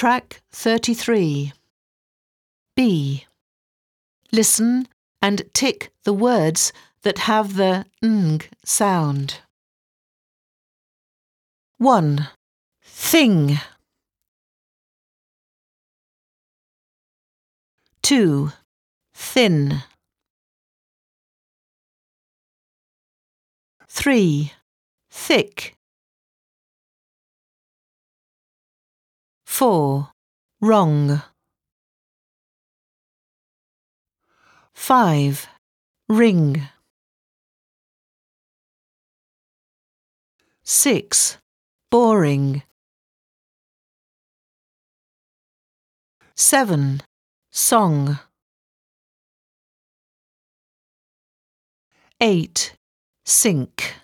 Track 33. B. Listen and tick the words that have the ng sound. 1. Thing. 2. Thin. 3. Thick. 4. Wrong. 5. Ring. 6. Boring. 7. Song. 8. Sink.